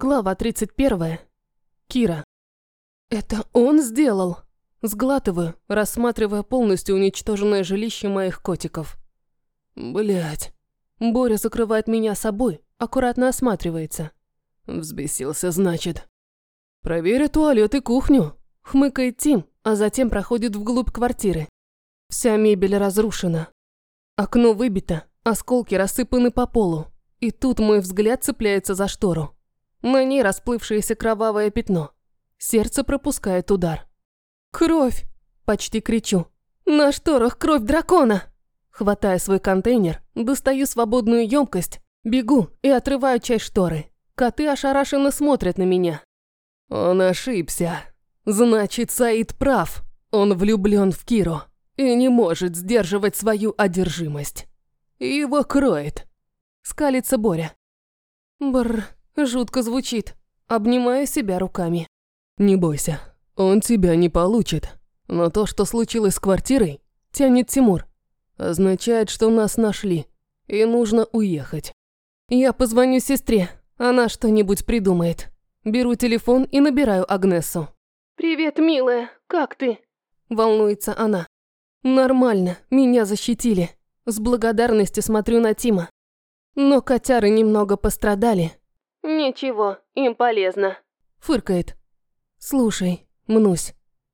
Глава 31. Кира. Это он сделал? Сглатываю, рассматривая полностью уничтоженное жилище моих котиков. Блять. Боря закрывает меня собой, аккуратно осматривается. Взбесился, значит. Проверю туалет и кухню. Хмыкает Тим, а затем проходит вглубь квартиры. Вся мебель разрушена. Окно выбито, осколки рассыпаны по полу. И тут мой взгляд цепляется за штору. На ней расплывшееся кровавое пятно. Сердце пропускает удар. «Кровь!» – почти кричу. «На шторах кровь дракона!» Хватая свой контейнер, достаю свободную емкость, бегу и отрываю часть шторы. Коты ошарашенно смотрят на меня. Он ошибся. Значит, Саид прав. Он влюблен в Киру и не может сдерживать свою одержимость. Его кроет. Скалится Боря. Бррр. Жутко звучит. Обнимаю себя руками. Не бойся, он тебя не получит. Но то, что случилось с квартирой, тянет Тимур. Означает, что нас нашли, и нужно уехать. Я позвоню сестре, она что-нибудь придумает. Беру телефон и набираю Агнесу. «Привет, милая, как ты?» Волнуется она. «Нормально, меня защитили. С благодарностью смотрю на Тима. Но котяры немного пострадали, «Ничего, им полезно», – фыркает. «Слушай, Мнусь,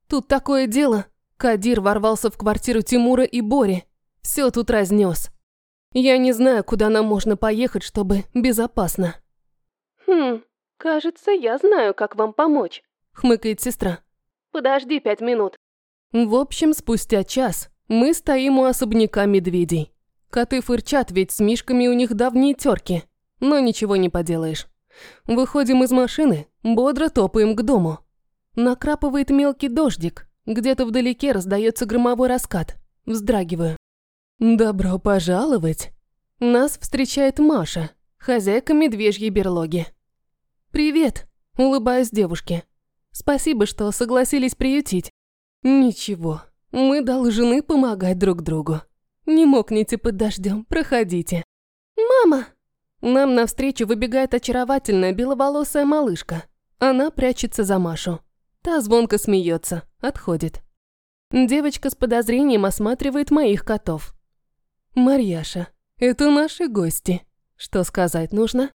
тут такое дело. Кадир ворвался в квартиру Тимура и Бори. Все тут разнес. Я не знаю, куда нам можно поехать, чтобы безопасно». «Хм, кажется, я знаю, как вам помочь», – хмыкает сестра. «Подожди пять минут». В общем, спустя час мы стоим у особняка медведей. Коты фырчат, ведь с мишками у них давние терки. Но ничего не поделаешь. Выходим из машины, бодро топаем к дому. Накрапывает мелкий дождик, где-то вдалеке раздается громовой раскат. Вздрагиваю. «Добро пожаловать!» Нас встречает Маша, хозяйка медвежьей берлоги. «Привет!» – улыбаюсь девушке. «Спасибо, что согласились приютить». «Ничего, мы должны помогать друг другу. Не мокните под дождем, проходите». «Мама!» Нам навстречу выбегает очаровательная беловолосая малышка. Она прячется за Машу. Та звонко смеется, отходит. Девочка с подозрением осматривает моих котов. «Марьяша, это наши гости. Что сказать нужно?»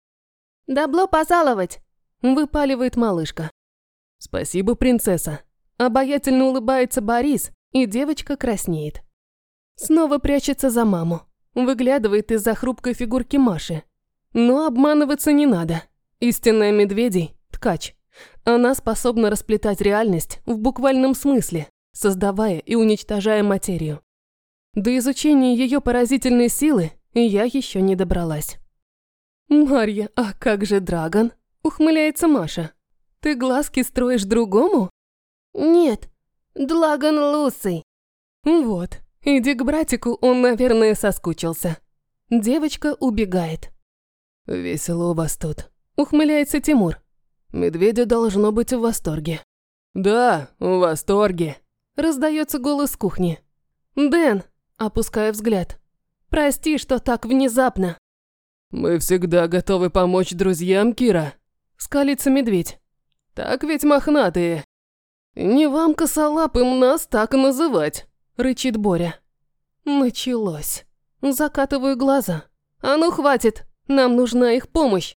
«Добло пожаловать!» – выпаливает малышка. «Спасибо, принцесса». Обаятельно улыбается Борис, и девочка краснеет. Снова прячется за маму. Выглядывает из-за хрупкой фигурки Маши. Но обманываться не надо. Истинная медведей – ткач. Она способна расплетать реальность в буквальном смысле, создавая и уничтожая материю. До изучения ее поразительной силы я еще не добралась. «Марья, а как же Драгон?» – ухмыляется Маша. «Ты глазки строишь другому?» «Нет, Драгон лысый». «Вот, иди к братику, он, наверное, соскучился». Девочка убегает. «Весело у вас тут», – ухмыляется Тимур. «Медведи должно быть в восторге». «Да, в восторге», – раздается голос кухни. «Дэн», – опуская взгляд. «Прости, что так внезапно». «Мы всегда готовы помочь друзьям, Кира», – скалится медведь. «Так ведь мохнатые». «Не вам, косолапым, нас так называть», – рычит Боря. Началось. Закатываю глаза. «А ну, хватит!» Нам нужна их помощь.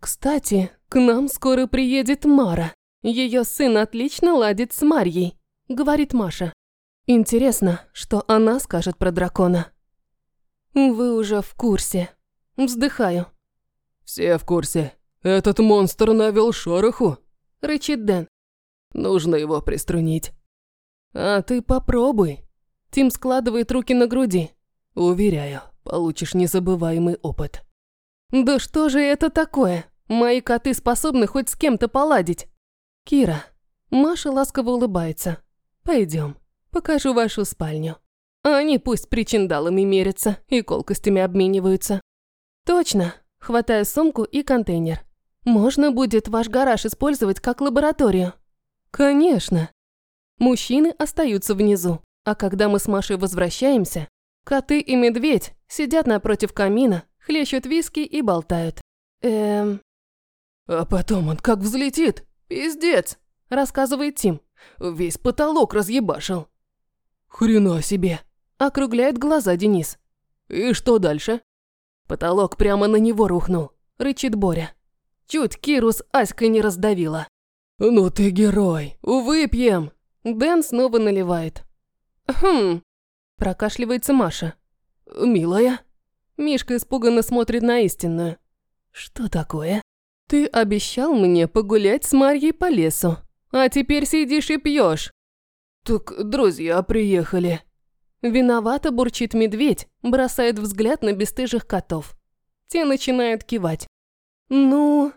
Кстати, к нам скоро приедет Мара. Ее сын отлично ладит с Марьей, говорит Маша. Интересно, что она скажет про дракона. Вы уже в курсе. Вздыхаю. Все в курсе. Этот монстр навел шороху, рычит Дэн. Нужно его приструнить. А ты попробуй. Тим складывает руки на груди. Уверяю, получишь незабываемый опыт. Да что же это такое? Мои коты способны хоть с кем-то поладить. Кира. Маша ласково улыбается. Пойдем, покажу вашу спальню. Они пусть причиндалами мерятся и колкостями обмениваются. Точно. Хватаю сумку и контейнер. Можно будет ваш гараж использовать как лабораторию. Конечно. Мужчины остаются внизу, а когда мы с Машей возвращаемся, коты и медведь сидят напротив камина Хлещут виски и болтают. Эм... А потом он как взлетит. Пиздец, рассказывает Тим. Весь потолок разъебашил. Хрена себе. Округляет глаза Денис. И что дальше? Потолок прямо на него рухнул, рычит Боря. Чуть Киру с Аськой не раздавила. «Ну ты герой! Выпьем!» Дэн снова наливает. «Хм...» Прокашливается Маша. «Милая?» Мишка испуганно смотрит на истинную. «Что такое?» «Ты обещал мне погулять с Марьей по лесу, а теперь сидишь и пьешь. «Так друзья приехали». Виновато бурчит медведь, бросает взгляд на бесстыжих котов. Те начинают кивать. «Ну...»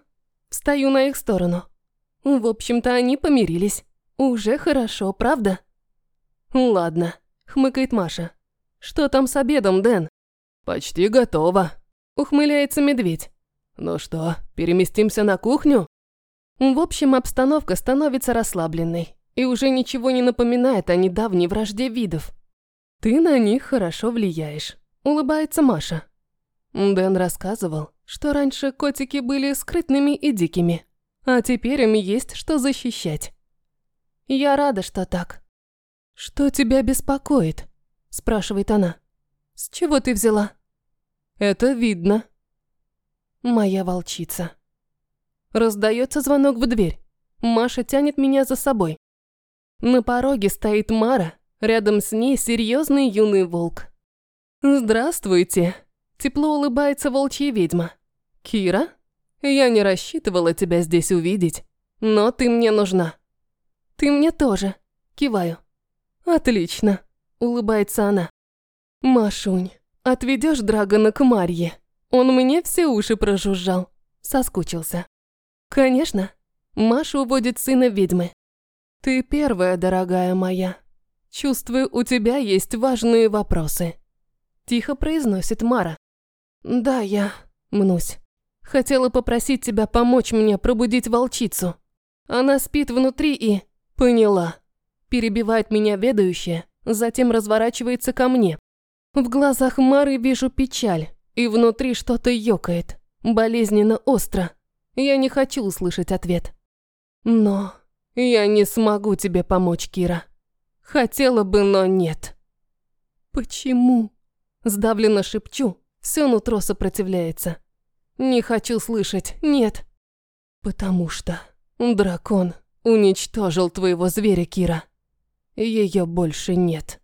Встаю на их сторону. В общем-то, они помирились. Уже хорошо, правда? Ладно, хмыкает Маша. Что там с обедом, Дэн? Почти готово. Ухмыляется медведь. Ну что, переместимся на кухню? В общем, обстановка становится расслабленной и уже ничего не напоминает о недавней вражде видов. Ты на них хорошо влияешь, улыбается Маша. Дэн рассказывал, что раньше котики были скрытными и дикими, а теперь им есть что защищать. Я рада, что так. Что тебя беспокоит? спрашивает она. С чего ты взяла? Это видно. Моя волчица. Раздается звонок в дверь. Маша тянет меня за собой. На пороге стоит Мара, рядом с ней серьезный юный волк. «Здравствуйте!» Тепло улыбается волчья ведьма. «Кира?» Я не рассчитывала тебя здесь увидеть, но ты мне нужна. Ты мне тоже. Киваю. Отлично, улыбается она. Машунь, отведешь Драгона к Марье? Он мне все уши прожужжал. Соскучился. Конечно. Маша уводит сына ведьмы. Ты первая, дорогая моя. Чувствую, у тебя есть важные вопросы. Тихо произносит Мара. Да, я мнусь. Хотела попросить тебя помочь мне пробудить волчицу. Она спит внутри и... Поняла. Перебивает меня ведающая, затем разворачивается ко мне. В глазах Мары вижу печаль, и внутри что-то ёкает. Болезненно остро. Я не хочу услышать ответ. Но я не смогу тебе помочь, Кира. Хотела бы, но нет. Почему? Сдавленно шепчу, все нутро сопротивляется. Не хочу слышать, нет. Потому что дракон уничтожил твоего зверя, Кира. Ее больше нет.